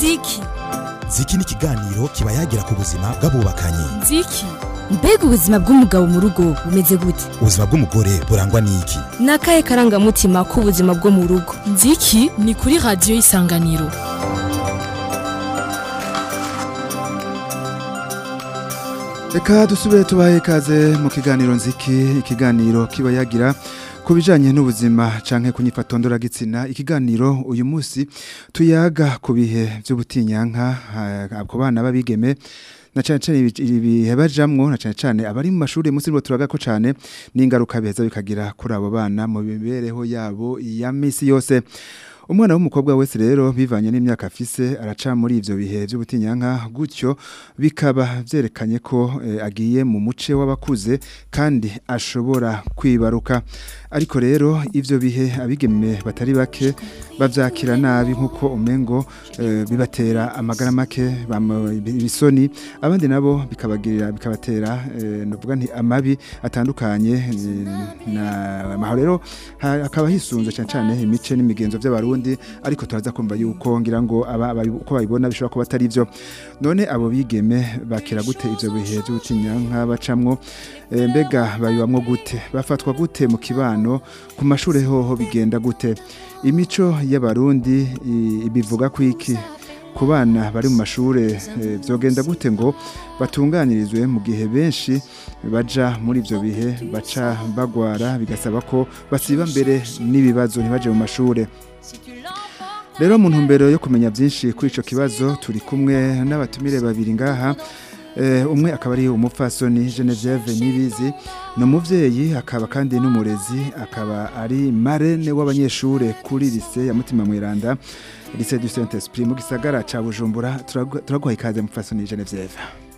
ziki ziki ni ikiganiro kiba yagira ku buzima bw'abubakanye ziki mbega ubuzima bw'umugabo mu rugo bumeze gute ubuzima bw'umugore burangwa n'iki ni akahe karangamutima k'ubuzima bwo mu rugo Ziki ni kuri radiyo y'isanganiro reka dusubire tubahe ikaze mu kiganiro nziki ikiganiro kiba yagira ku bijyanye n'ubuzima cyangwa kunyifatondora gitsina ikiganiro uyu munsi tuyaga ku bihe by'ubutinyanka eh, ku bana b'abigeme na cyane cyane ibihe bajamwo na cyane cyane abari mu mashuri munsi turaga ko cyane n'ingaruka beza bikagira kuri abo bana mu mibereho yabo ya minsi yose umwana w'umukobwa wese rero bivanye n'imyaka afise araca muri ivyo bihe by'ubutinyanka gutyo bikaba byerekanye ko eh, agiye mu muce w'abakuze kandi ashobora kwibaruka ariko rero ibyo bihe abigeme batari bake babyakira nabi nkuko umengo eh, bibatera amagara make bisoni abandi nabo bikabagirira bikabatera e, nti amabi atandukanye e, na maho rero akaba hisunze cyane cyane imice n'imigenzo by'abarundi ariko turaza kumva yuko ngira ngo aba uko babibona bishobora kuba atari byo none abo bigeme bakira gute ivyo bihe by'ubutinyanka bacamwo Eh, mbega bayibamwo gute bafatwa gute mu kibano ku mashuri hoho bigenda gute imico y'abarundi ibivuga ku iki ku bana bari mu mashuri byogenda eh, gute ngo batunganirizwe mu gihe benshi baja muri ibyo bihe baca bagwara bigasaba ko basiba mbere n'ibibazo ntibajye mu mashuri rero mu ntumbero yo kumenya byinshi kuri icyo kibazo turi kumwe n'abatumire babiri ngaha Eh, umwe akaba ari umupfasoni Genevieve Nibizi ni umubyeyi akaba kandi n'umurezi akaba ari marene w'abanyeshuri kuri lise ya mutima mweranda lise du saint esprit mu gisagara ca bujumbura turaguha ikaze mupfasoni Genevieve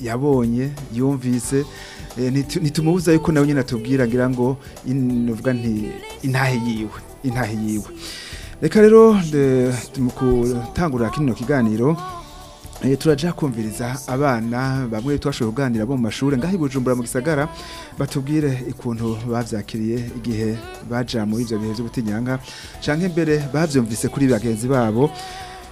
yabonye yumvise Eh, ntitumubuza yuko nawe nyine atubwira ngira ngo nuvuga nti intahe yiwe intahe yiwe reka rero gutangurira kino kiganiro eh, turajya kumviriza abana bamwe tubashoboye kuganira bo mu mashuri ngaho ibujumbura mu gisagara batubwire ukuntu babyakiriye igihe bajya muri ibyo bihe by'ubutinyanga cyangwa imbere babyumvise kuri bagenzi babo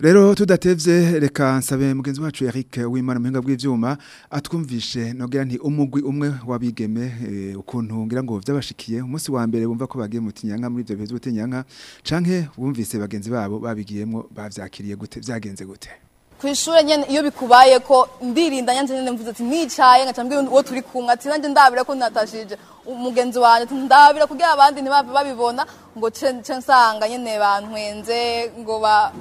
rero tudatebye reka nsabe mugenzi wacu Eric w'Imana muhinga bw’ibyuma atwumvishe Nogera nti umugwi umwe wabigeme eh, ukuntu ngira ngo byabashikiye umunsi wa mbere wumva ko bagiye mutinyanka muri ivyo bihe by'ubutinyanka canke bumvise bagenzi babo babigiyemo babyakiriye gute byagenze gute kwishure nyene iyo bikubaye ko ndirinda nyanze nyene mvuze ati nicaye ngacambwe uwo turi kumwe ati nanje ndabira ko natashije umugenzi wanje ati ndabira kugira abandi ntibave babibona ngo nsanga nyine bantwenze ngo ba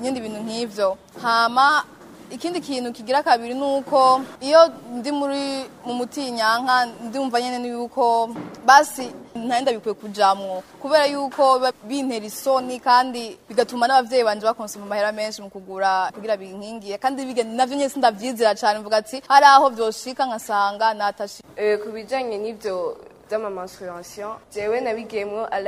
n'ibindi bintu nk'ibyo hama ikindi kintu kigira kabiri ni uko iyo ndi muri mu mutinyanka ndumva nyine ni yuko basi ntahenda bikwiye kujyamo kubera yuko bintera isoni kandi bigatuma n’ababyeyi banjye bakonsoma amahera menshi mu kugura kugira binkingiye kandi navyo nyene sindavyizira cyane mvuga ati hari aho vyoshika nkasanga natashika eh, ku bijyanye n’ibyo vy'ama mensuration jewe nabigiyemwo à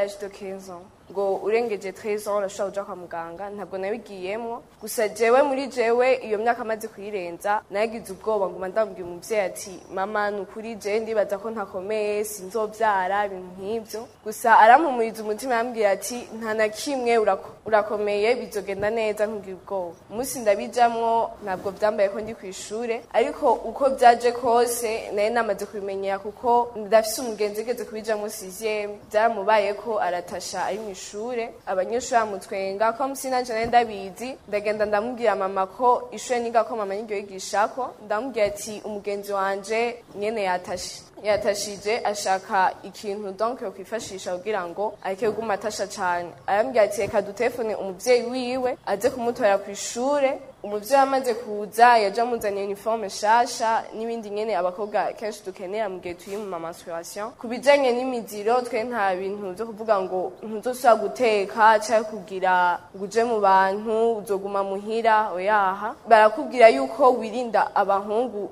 ngo urengeje treze ans urashobora kujya kwa muganga ntabwo nabigiyemo gusa jewe muri jewe iyo myaka amaze kuyirenza nagize ubwoba ngo ndabwira umubyeyi ati mama ni ukuri jewe ndibaza ko ntakomeye sinzobyara ibintu nk'ibyo gusa arampumuriza umutima yambwira ati nta na kimwe urakomeye bizogenda neza ntugira ubwoba umunsi ndabijamwo ntabwo byambaye ko ndi ku ishuri ariko uko byaje kose nayo namaze kubimenyera kuko ndafise umugenzi ugeze kubijamwo siziyemu byaramubaye ko aratasha ari mu ishuri ishure abanyeshuri bamutwenga ko musi nanje nari ndabizi ndagenda ndamubwira mama ko ishure niga ko mama niryo yigishako ndamubwira ati umugenzi wanje nyene yatashe yatashije ashaka ikintu donc yo kwifashisha kugira ngo areke kuguma atasha cane arambwira ati reka dutelefone umuvyeyi wiwe aze kumutora kw'ishure umubyeyi amaze kuza yaje amuzaniye uniforme nshasha n'ibindi nyene abakobwa kenshi dukeneye mu gihe turi mu mamansuration ku bijanye n'imiziro twe nta bintu vyo kuvuga ngo ntuzosubira guteka canke kugira ngo uje mu bantu uzoguma muhira oyaha barakubwira yuko wirinda abahungu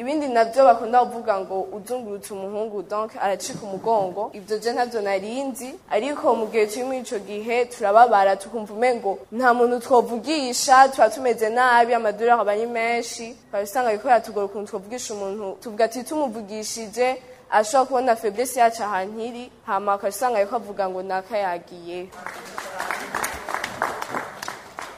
ibindi nabyo bakunda kuvuga ngo uzungurutse umuhungu donc aracika umugongo ibyo je ntabyo narinzi ariko mu gihe turi muri ico gihe turababara tukumva umengo nta muntu twovugisha tuba tumeze nabi amadolari aba ari menshi twaba usanga ariko yatugora ukuntu twovugisha umuntu tuvuga ati ashobora kubona feburesi yacu ahantu iri hama akasanga yuko avuga ngo naka yagiye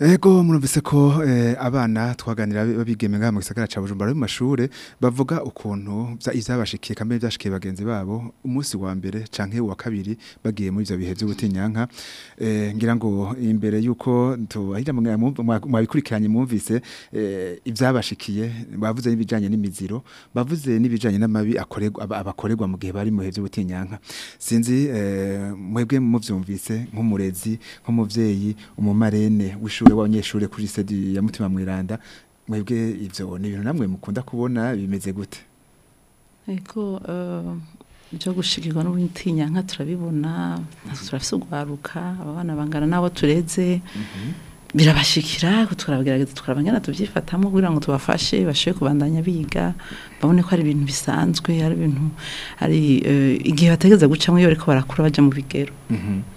Ego eh, murumvise ko eh, abana twaganira babigeme ngaha mu gisagara ca Bujumbura mu mashure bavuga ukuntu izabashikiye kambe byashikiye bagenzi babo umunsi wa mbere canke wa kabiri bagiye muri ivyo bihe by'ubutinyanka eh, ngira ngo imbere yuko tuhahira mwabikurikiranye mumvise ivyabashikiye bavuze n'ibijanye n'imiziro bavuze n'ibijanye n'amabi akorerwa abakorerwa mu gihe bari mu bihe by'ubutinyanka sinzi mwebwe muvyumvise nk'umurezi nk'umuvyeyi umumarene w'ishuri w'umunyeshuri w'abanyeshuri kuri sedi ya mutima mwiranda mwebwe ibyo ni ibintu namwe mukunda kubona bimeze gute ariko eh, byo gushigirwa n'ubutinya nka turabibona turafite urwaruka abana bangana n'abo tureze mhm. birabashyikira turabagerageza turabangana tubyifatamo kugira ngo tubafashe bashobore kubandanya biga babone ko ari ibintu bisanzwe ari ibintu hari eh, igihe bategereza gucamo iyo bariko barakura bajya mu bigero mhm.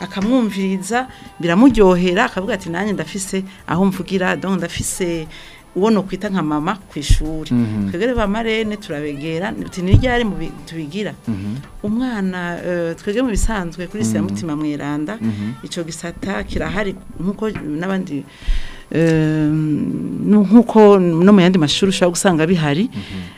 akamwumviriza biramuryohera akavuga ati nanjye ndafise aho mvugira ndafise ubona ukwita nka mama ku ishuri mhm. twegere ba marene turabegera ntiryari tubigira mhm. umwana eh, twege mu bisanzwe kuri sida mutima mhm. mweranda icyo gisata kirahari nk'uko n'abandi Ehm, nk'uko no mu yandi mashuri ushobora gusanga bihari mhm.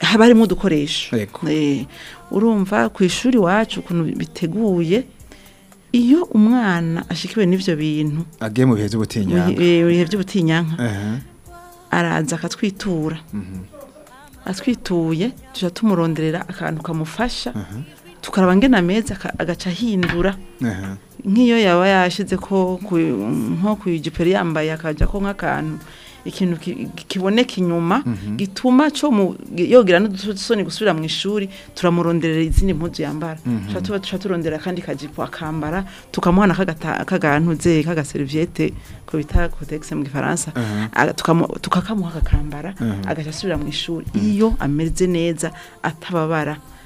haba harimo udukoresho urumva ku ishuri iwacu ukuntu biteguye iyo umwana ashikiwe n'ibyo bintu agiye mu bihe by'ubutinyanka araza akatwitura mhm. atwituye tujya tumuronderera akantu kamufasha tukaraba ngena ameza agaca ahindura nk'iyo yaba yashyize ko nko ku ijiperi yambaye akajya ko nk'akantu ikintu kiboneka inyuma mhm. gituma cyo yogera n'udusoni gusubira mu ishuri turamuronderera izindi mpuzu yambara mhm. tuba turondera akandi kajipo akambara tukamuhana kagantuze k'agaseriviyete ko bita kotegisi mu gifaransa mhm. tukakamuha akakambara agahita mu ishuri iyo ameze neza atababara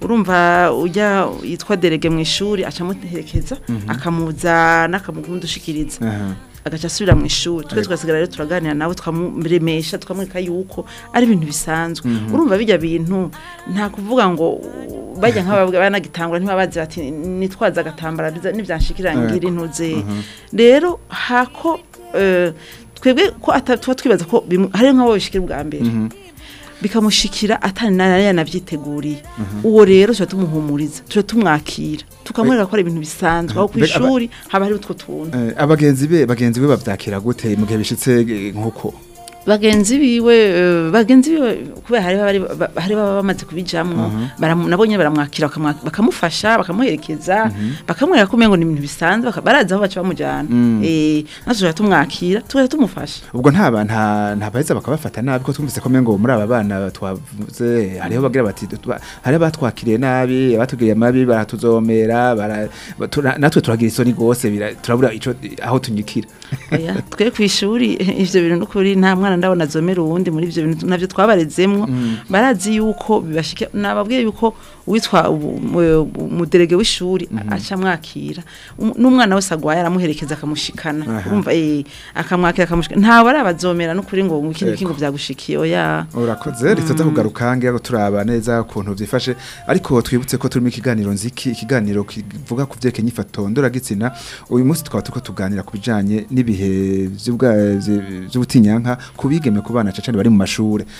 urumva ujya yitwa derege mu ishuri acamuterekeza akamuza akamuguha udushikiriza agaca asubira mu ishuri twe tugasigara rero turaganira nawe tukamuremesha tukamwereka yuko ari ibintu bisanzwe mhm. urumva bijya bintu nta kuvuga ngo bajya nk'abanagitangura ntibabazi bati nitwaza agatambara ntibyashikirangire intuze mhm. rero hako eh, twebwe ko tuba twibaza ko hariyo nk'abo bishikira ubwa mbere mhm. bikamushikira atari yanavyiteguriye mhm. uwo rero tuba tumuhumuriza tuba tumwakira tukamwereka ko ari ibintu bisanzwe eh, aho ku ishuri haba hari utwo tuntu eh, abagenzi be bagenzi be babyakira gute mu gihe bishitse nk'uko bagenzi biwe eh, bagenzi biwe kubera hari baba bamaze kubijyamo mhm. nabonye baramwakira bakamufasha bakamuherekeza mhm. bakamwereka ko ngo ni ibintu bisanzwe baraza aho baca bamujyana mm. eh, natwe tumwakira tugahita tumufasha ubwo ntabaheza bakabafata nabi ko twumvise ko ngo muri aba bana twavuze hariho bagira bati hari abatwakiriye nabi abatubwiriye amabi baratuzomera natwe turagira isoni rwose turabura aho tunyikira twe ku ishuri ibyo bintu n'ukuri nta mwana ndabona azomera uwundi muri ibyo bintu nabyo twabarezemwo mm. barazi yuko nababwiye yuko witwa umuderege w'ishuri mhm. aca amwakira um, n'umwana wese agwaye aramuherekeza akamushikana urumva eh, akamwakira akamushikana ntabwo ari abazomera n'ukuri ngo ikindi kingo byagushikiye oya urakoze rituza mm. kugaruka ngo turaba neza ukuntu byifashe ariko twibutse ko turimo ikiganiro nziki ikiganiro kivuga ku byerekeye inyifato ndoragitsina uyu munsi tukaba turiko tuganira ku bijanye n'ibihe by'ubutinyanka ku bigeme ku bana cyane bari mu mashure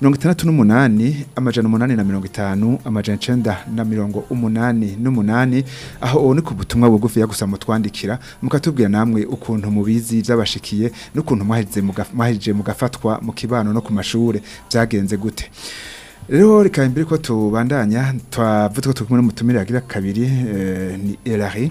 mirongo itandatu n'umunani amajana umunani na mirongo itanu amajana icenda na mirongo umunani n'umunani aho uwo ni ku butumwa bugufiya mudusiga gusa mutwandikira mukatubwira namwe ukuntu mubizi byabashikiye n'ukuntu mwahejije mugafatwa mu kibano no ku mashuri byagenze gute rero reka mbere ko tubandanya twavuze ko turi n'umutumire yagira kabiri eh, ni erari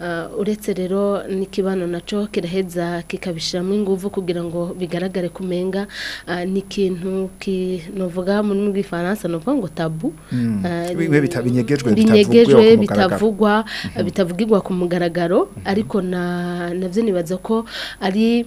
eh, uretse rero n'ikibano nacyo kiraheza kikabishyiramo ingufu kugira ngo bigaragare kumenga ni ikintu mu muri bw'ifaransa ni ukuvuga ngo tabu hmm. binyegejwe bitavugwa bitavugirwa ku mugaragaro hmm. hmm. ariko na nabyo nibaza ko ari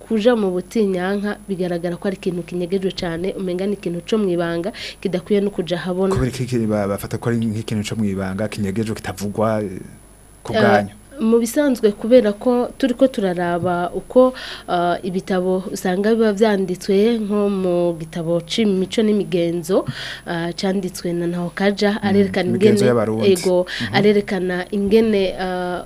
kuja mu butinyanka bigaragara ko ari ikintu kinyegejwe cyane umenya ni ikintu cyo mu ibanga kidakwiye no kujya ahabona bafata ko ari nk'ikintu cyo mu ibanga kinyegejwe kitavugwa eh, ku eh, bwanyu mu bisanzwe kubera ko turi ko turaraba uko uh, ibitabo usanga biba byanditswe nko mu gitabo cy'imico n'imigenzo uh, cyanditswe na ntaho kaja mm, mm-hmm. arerekana ingene ego uh, arerekana ingene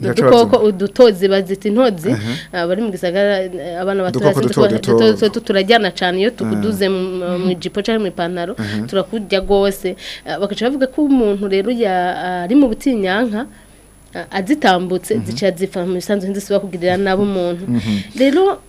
udukoko udutozi bazita intozi uh-huh. ah, bari mu gisagara abana batoya turajyana cyane iyo tukuduze uh-huh. mu uh-huh. ijipo cyangwa mu ipantaro turakujya rwose ah, bagaca bavuga ko umuntu rero ari mu butinyanka ah, azitambutse zica zifa mu bisanzwe ntizisiba kugirira nabi umuntu rero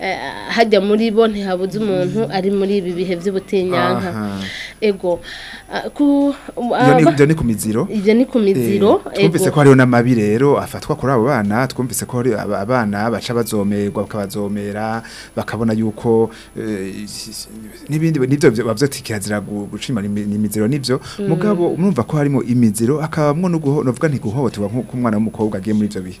eh, hajya muri bo ntihabuze umuntu mhm. ari muri ibi bihe by'ubutinyanka ego ah, ah, ibyo ni ku miziro ibyo ni ku miziro twumvise ko hariho n'amabi rero afatwa kuri abo bana twumvise ko abana baca bazomerwa bakabazomera bakabona yuko Eh, n'ibindi n'ibyo bavuze ati kirazira gushimana imiziro n'ibyo mm. mugabo mwumva ko harimo imiziro akabamwo no guhohoterwa nk’uko umwana w'umukobwa agiye muri ibyo bihe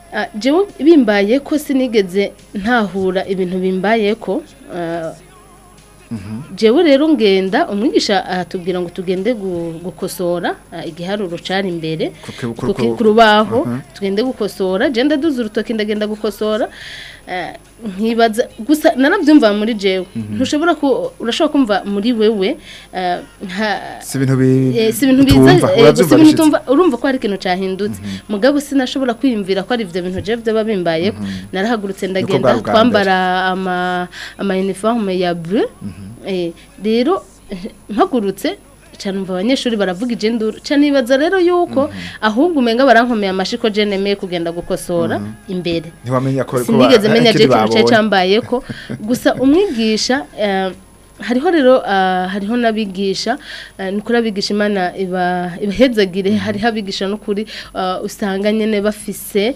ah, jewe bimbaye ko sinigeze ntahura ibintu bimbaye ko ah, mm-hmm. jewe rero ngenda umwigisha atubwira ngo tugende gukosora ah, igiharuro cari imbere ku rubaho mm-hmm. tugende gukosora genda duza urutoki ndagenda gukosora Eh, nkibaza gusa narabyumva muri jewe mhm. ntushobora ko urashobora kumva muri wewe eh, eh, si ibintu biza urumva ko hari ikintu cyahindutse mhm. mugabo sinashobora kwiyumvira ko ari ibyo bintu jewe byaba bimbayeho mhm. narahagurutse ndagenda twambara ama ama uniforme ya bleu rero mpagurutse cyane umva abanyeshuri baravuga igenduru cyane ibaza rero yuko mhm. ahubwo umenga barankomeye amashiko ko jenemeye kugenda gukosora mhm. imbere sinigeze menya ikintu cye cyambaye ko gusa umwigisha eh, hariho rero eh, hariho n'abigisha eh, ni kuri abigisha imana ibahezagire mhm. hariho abigisha n'ukuri usanga nyine bafise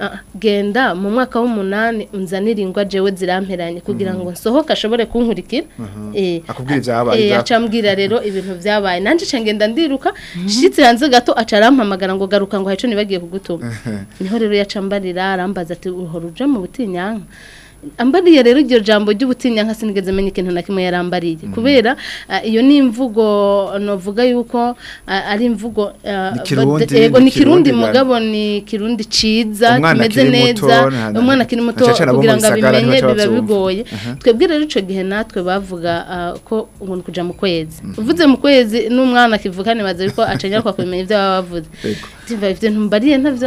Ah, genda mu mwaka w'umunani unzanire ingwa jewe ziramperanye kugira mhm. ngo nsohoke ashobore kunkurikira mhm. eh, akubwira eh, rero ibintu byabaye nanjye nshya ngenda ndiruka mhm. shitse hanze gato acarampamagara ngo garuka ngo hacu nibagiye kugutuma niho rero yacambarira arambaza ati uhora uja mu butinyanka ambariye rero iryo jambo ry'ubutinya nka sinigeze menya ikintu na kimwe yarambariye mhm. kubera uh, iyo ni imvugo navuga yuko uh, ari imvugo uh, ni kirundi mugabo ni kirundi ciza kimeze neza umwana akiri muto kugira ngo abimenye biba bigoye mhm. twebwe rero icyo gihe natwe bavuga ko umuntu kujya mu kwezi mhm. uvuze mu kwezi n'umwana akivuka ntibaze yuko acanyarwa kumenya ibyo baba bavuze ntibiba bifite ntumbariye ntabyo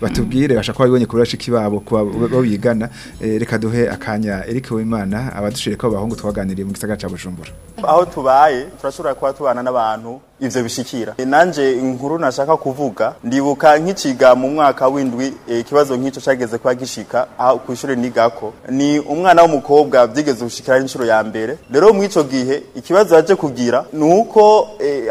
batubwire bashobora kuba babibonye kuri bashiki babo babigana eh, reka duhe akanya erike w'imana abadushire ko abahungu twaganiriye mu gisagara cya bujumbura bujumbura aho tubaye turashobora kuba tubana n'abantu ivyo bishyikira. Eh, nanjye inkuru nashaka kuvuga ndibuka nk'ikiga mu mwaka w'indwi eh, ikibazo nk'icyo cyageze kuba gishika ku ishuri nigako ni umwana w'umukobwa byigeze gushikira inshuro ya mbere rero mu ico gihe ikibazo yaje kugira ni uko eh,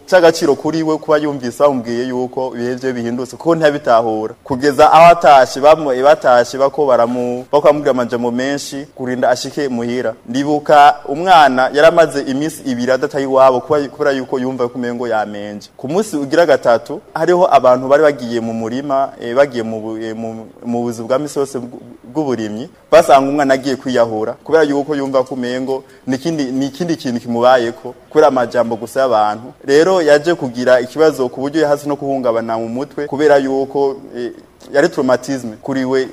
cy'agaciro kuri we kuba yumvise bamubwiye yuko ibihe bye bihindutse kuko ntabitahura kugeza aho atashye bamuye batashye bako baramu bakamubwira amajambo menshi kurinda ashike muhira ndibuka umwana yaramaze iminsi ibiri adataye iwabo kubera yuko yumva ko umengo yamenje ku munsi ugira gatatu hariho abantu bari bagiye mu murima eh, bagiye eh, mu buzu bwa misosi bw'uburi umurimyi basanga umwana agiye kwiyahura kubera yuko yumva ko umengo ni ikindi kintu kimubaye ko kubera amajambo gusa y'abantu rero yaje kugira ikibazo ku buryo yahasi no kuhungabana mu mutwe kubera yuko eh, yari traumatisme kuri we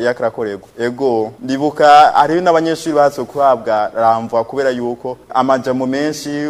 yakarakorerwa ego ndibuka hari n'abanyeshuri bazo kuhabwa ramvwa kubera yuko amajamo menshi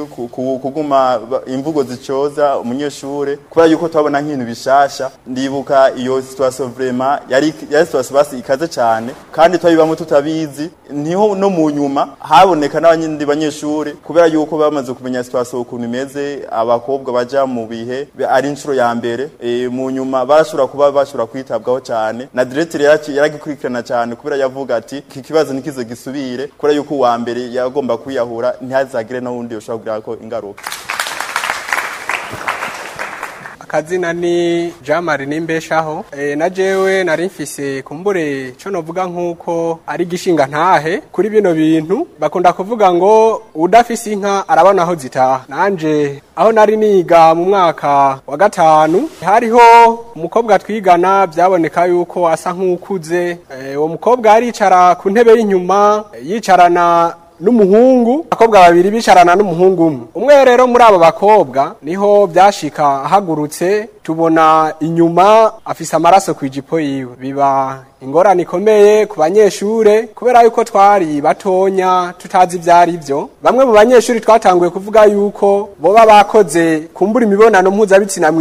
kuguma imvugo zicoza umunyeshuri kubera yuko twabona nk'ibintu bishasha ndibuka iyo situation vraiment yari yari basi ikaze cyane kandi twabibamo tutabizi niho no mu nyuma haboneka n'abandi banyeshuri kubera yuko bamaze kumenya situation ukuntu imeze abakobwa bajya mu bihe ari inshuro ya mbere e, mu nyuma barashobora kuba bashobora kwitabwaho cyane na diretire yaragikurikirana cyane kubera yavuga ati iki kibazo ntikize gisubire kubera yuko uwa mbere yagomba kwiyahura ntihazagire n'uwundi ushobora kugiraho ingaruka akazina ni jamari marie nimbeshaho eh, na jewe nari mfise kumbure cyo navuga nk'uko ari gishinga ntahe kuri bino bintu bakunda kuvuga ngo udafise inka arabona aho zitaha nanje aho nari niga mu mwaka wa gatanu hariho umukobwa twigana byaboneka yuko asa nk'ukuze eh, uwo mukobwa yaricara ku ntebe y'inyuma yicarana n'umuhungu abakobwa babiri bicarana n'umuhungu umwe umwe rero muri abo bakobwa niho byashika ahagurutse tubona inyuma afise amaraso ku ijipo yiwe biba ingorane ikomeye ku banyeshure kubera yuko twari batonya tutazi ibyari byo bamwe mu banyeshuri twatanguye kuvuga yuko boba bakoze kumbura imibonano mpuzabitsina mu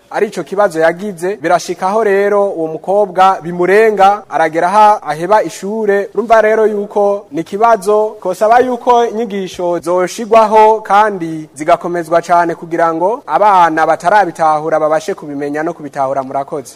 ari kibazo yagize birashikaho rero uwo mukobwa bimurenga aragera ha aheba ishure rumva rero yuko ni kibazo kosaba yuko inyigisho zoshigwaho kandi zigakomezwa cyane kugira ngo abana batarabitahura babashe kubimenya no kubitahura murakoze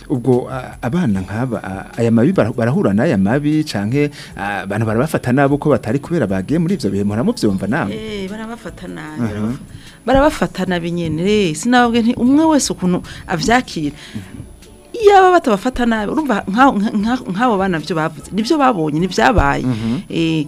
ubwo abana nk'aba aya mabi barahura n'aya mabi cyangwa abantu barabafata nabi uko batari kubera bagiye muri ibyo bihe muhora muvyumva nawe eh, barabafata nabi barabafatana binyene eh, sinababwe nti umwe wese ukuntu avyakira mhm. iyaba batabafata nabi urumva nk'abo bana byo bavuze nibyo babonye ntibyabaye mhm. eh,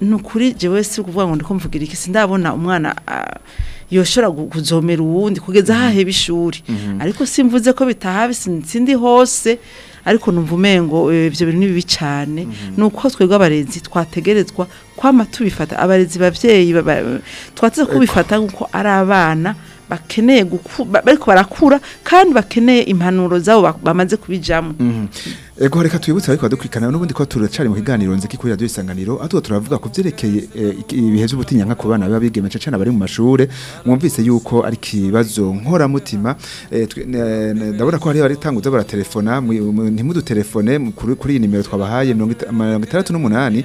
ni ukuri jewe si ukuvuga ngo ndi kumvugira iki sindabona umwana yoshora kuzomera uwundi kugeza mhm. haheba ishuri mhm. ariko simvuze ko bitaha sindi hose ariko numva umengo e, ibyo bintu ni cyane mhm. ni twebwe abarezi twategerezwa kwama tubifata abarezi babyeyi twatse kubifata nk'uko ari abana bakeneye ariko barakura kandi bakeneye impanuro zabo bamaze kubijyamo mhm. ego reka twibutse ariko badukurikirana n'ubundi ko turacyari mu kiganiro nzi kuri radiyo isanganiro aho turavuga ku byerekeye eh, ibihe by'ubutinyanga ku bana biba bigemeye cyane abari mu mashuri mwumvise yuko ari nkora mutima eh, ndabona ko hari abaritanguza baratelefona ntimudutelefone kuri iyi nimero twabahaye mirongo itandatu n'umunani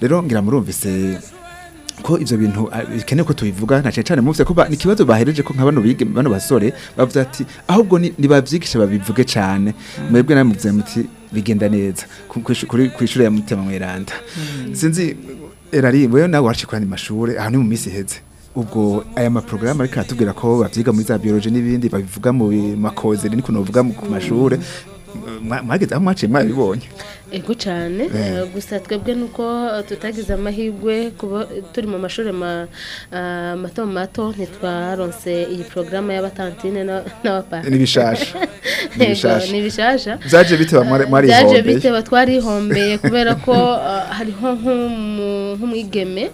rero ngira murumvise ko ivyo bintu bikenewe ko tubivuga na cyane cyane muvye kuba ni kibazo bahereje ko nka bige bano basore bavuze ati ahubwo ni babivuge cyane mm. mwebwe namwe muvuze muti bigenda neza kwishura ya mutima mweranda mm. sinzi erari wewe nawe warashikwa ni mashure aho ni mu misi heze ubwo aya maporogaramu ariko aratubwira ko bavyiga muri za biology n'ibindi babivuga mu makozeri niko novuga ku mashuri mm. mwageze aho mwaciye mwabibonye ego cyane eh. Eh, gusa twebwe nuko eh, tutagize amahirwe kuba turi mu mashuri mato mato ntitwaronse iyi porogaramu y'abatantine n'abapapa n'ibishasha n'ibishasha byaje bitewe mwari ihombeye byaje bitewe twari ihombeye kubera ko hariho nk'umwigeme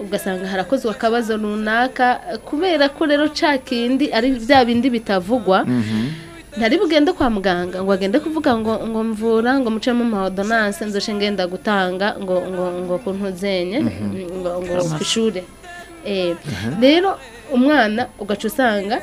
ugasanga harakozwe akabazo runaka kubera ko rero cya kindi ari bya bindi bitavugwa mhm. ntari bugende kwa muganga ngo agende kuvuga ngo ngo mvura ngo mucemo umuhodonanse nzoshe ngenda gutanga ngo ngo ngo kuntuzenye mhm. ngo ngo ku ishuri Eh, rero umwana ugaca usanga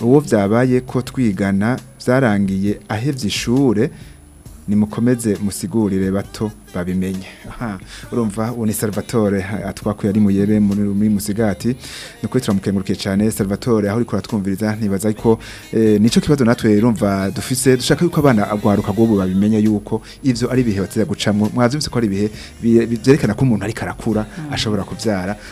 uwo byabaye ko twigana byarangiye ahevye ishure nimukomeze musigurire bato babimenye urumva ubu ni salvatore atwakuye ah, ari muyebe muri musigati ni ukuri turamukengurukiye cyane salvatore aho uri kuratwumviriza ntibaza ko eh, nicyo kibazo natwe urumva dufise dushaka yuko abana agwaruka rw'ubu babimenya yuko ibyo ari ibihe batera gucamo mwazi ko ari ibihe byerekana ko umuntu ariko arakura hmm. ashobora kubyara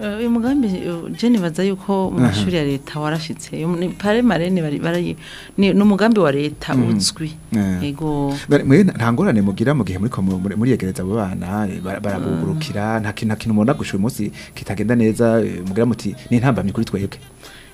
Eh, uyu mugambi jeni eh, baza yuko mu mashuri ya leta warashyitse pare marene ni umugambi wa leta mhm. uzwi eh. nta ngorane mugira mu gihe muriyegereza abo bana barabugurukira nta kintu mubona gushyira umunsi kitagenda neza mugira muti ni intambamyi kuri twebwe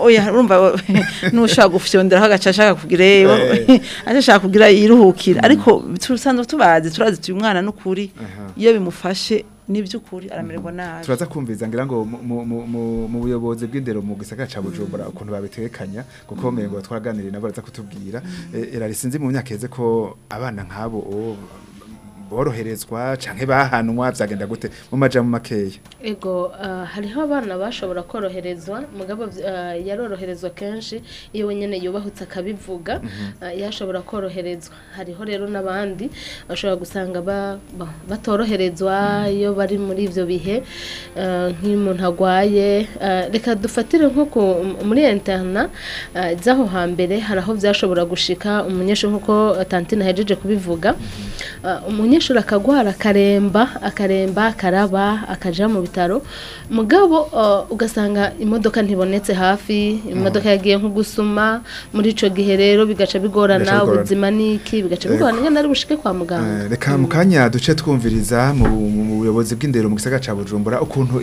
oya nushaka gufyondera agaca ashaka kugira ewe ashaka kugira yiruhukira mm. ariko tusanzwe tubazi turazi umwana n'ukuri iyo bimufashe n'iby'ukuri aramererwa mm-hmm. nabi turaza kumviza ngira ngo mu buyobozi bw'indero mu gisagara cya bujumbura mm-hmm. ukuntu babitekanya kuko ngo twaganiriye nabo baraza kutubwira irari mm-hmm. e, sinzi mu myaka yeze ko abana nk'abo boroherezwa canke bahanwa byagenda gute mu maja mu ego uh, hariho abana bashobora koroherezwa mugabo uh, yaroroherezwa kenshi iyo wenyene yubahutse akabivuga mhm. uh, yashobora koroherezwa hariho rero n'abandi bashobora gusanga batoroherezwa iyo bari muri ibyo bihe nk'iyo agwaye reka dufatire nko muri interna z'aho hambere hari aho byashobora gushika umunyeshuri nk'uko tantina yahejeje kubivuga mhm. umunyeshuri umunyeshuri akagwara akaremba akaremba akaraba akajya mu bitaro mugabo ugasanga imodoka ntibonetse hafi mm. imodoka yagiye nko gusuma muri icyo gihe rero bigaca bigorana ubuzima n'iki bigaca bigorana eh, ari bushike kwa muganga eh, reka mu kanya duce twumviriza mu buyobozi bw'indero mu gisagara cya bujumbura ukuntu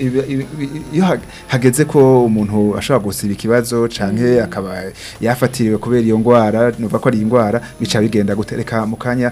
iyo hageze ko umuntu ashobora gusiba ikibazo cyane mm. akaba yafatiriwe kubera iyo ndwara nuva ko ari indwara bica bigenda gutereka mu kanya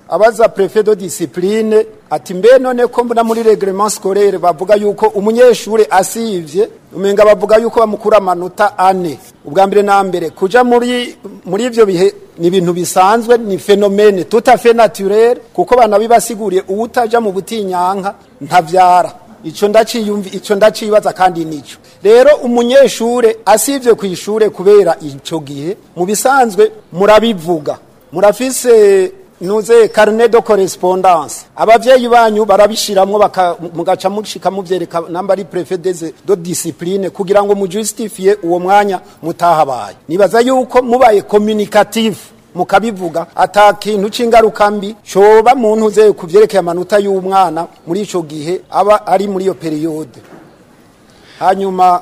abaza prefe do disipurine ati mbe none ko mbona muri reglement scolaire bavuga yuko umunyeshuri asibye umenga bavuga yuko bamukura amanota ane ubwa mbere na mbere kuja muri muri ivyo bihe ni ibintu bisanzwe ni fenomene tutafe naturel kuko bana bibasiguriye uwutaja mu butinyanka ntabyara. icyo ndakibaza kandi nicyo rero umunyeshure asibye ku ishure kubera icyo gihe mu bisanzwe murabivuga murafise nuze karine do korespondanse ababyeyi banyu barabishiramwo mugaca mushika mubyereka namba ari prefe de discipline kugira ngo mujusitifiye uwo mwanya mutahabaye nibaza yuko mubaye kominikativu mukabivuga atakintu c'ingaruka mbi coba mu ntuze ku amanota y'umwana muri ico gihe aba ari muri iyo periyode hanyuma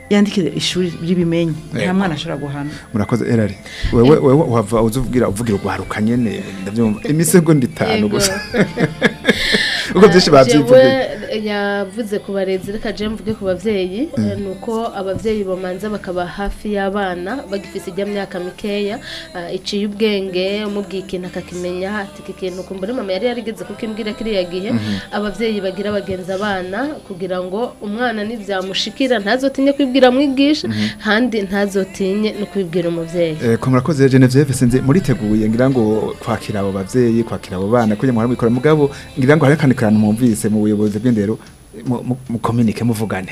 yandikira ishuri ribimenye eh. nta mwana ashobora guhana murakoze erari wewe eh. wewe uhava uzuvugira uvugira ugwaruka nyene ndabyumva imisegonda itanu gusa uko byinshi ah, babyivuye yavuze ku barezi reka je mvuge ku bavyeyi eh. nuko ababyeyi bamanza bakaba hafi y'abana bagifise ijya myaka mikeya ah, iciye ubwenge umubwiye ikintu akakimenya ati iki kintu kumbura mama yari yarigeze kukimbwira kiriya gihe mhm. ababyeyi bagira bagenza abana kugira ngo umwana nivyamushikira ntazotinye kwibwira kubibwira mwigisha kandi mhm. ntazotinye no kubibwira umubyeyi eh, murakoze Genevieve sinzi muriteguye ngira ngo kwakira abo babyeyi kwakira abo bana kugira ngo muramukora mugabo ngira ngo hari kandi kantu mu buyobozi bw'indero mukominike muvugane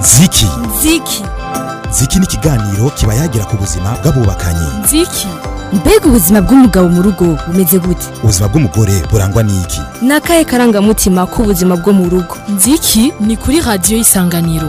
ziki ziki ziki ni ikiganiro kiba yagira ku buzima bw'abubakanyi ziki mbega ubuzima bw'umugabo mu rugo bumeze gute ubuzima bw'umugore burangwa n'iki ni akahe karangamutima k'ubuzima bwo mu rugo ziki ni kuri radiyo y'isanganiro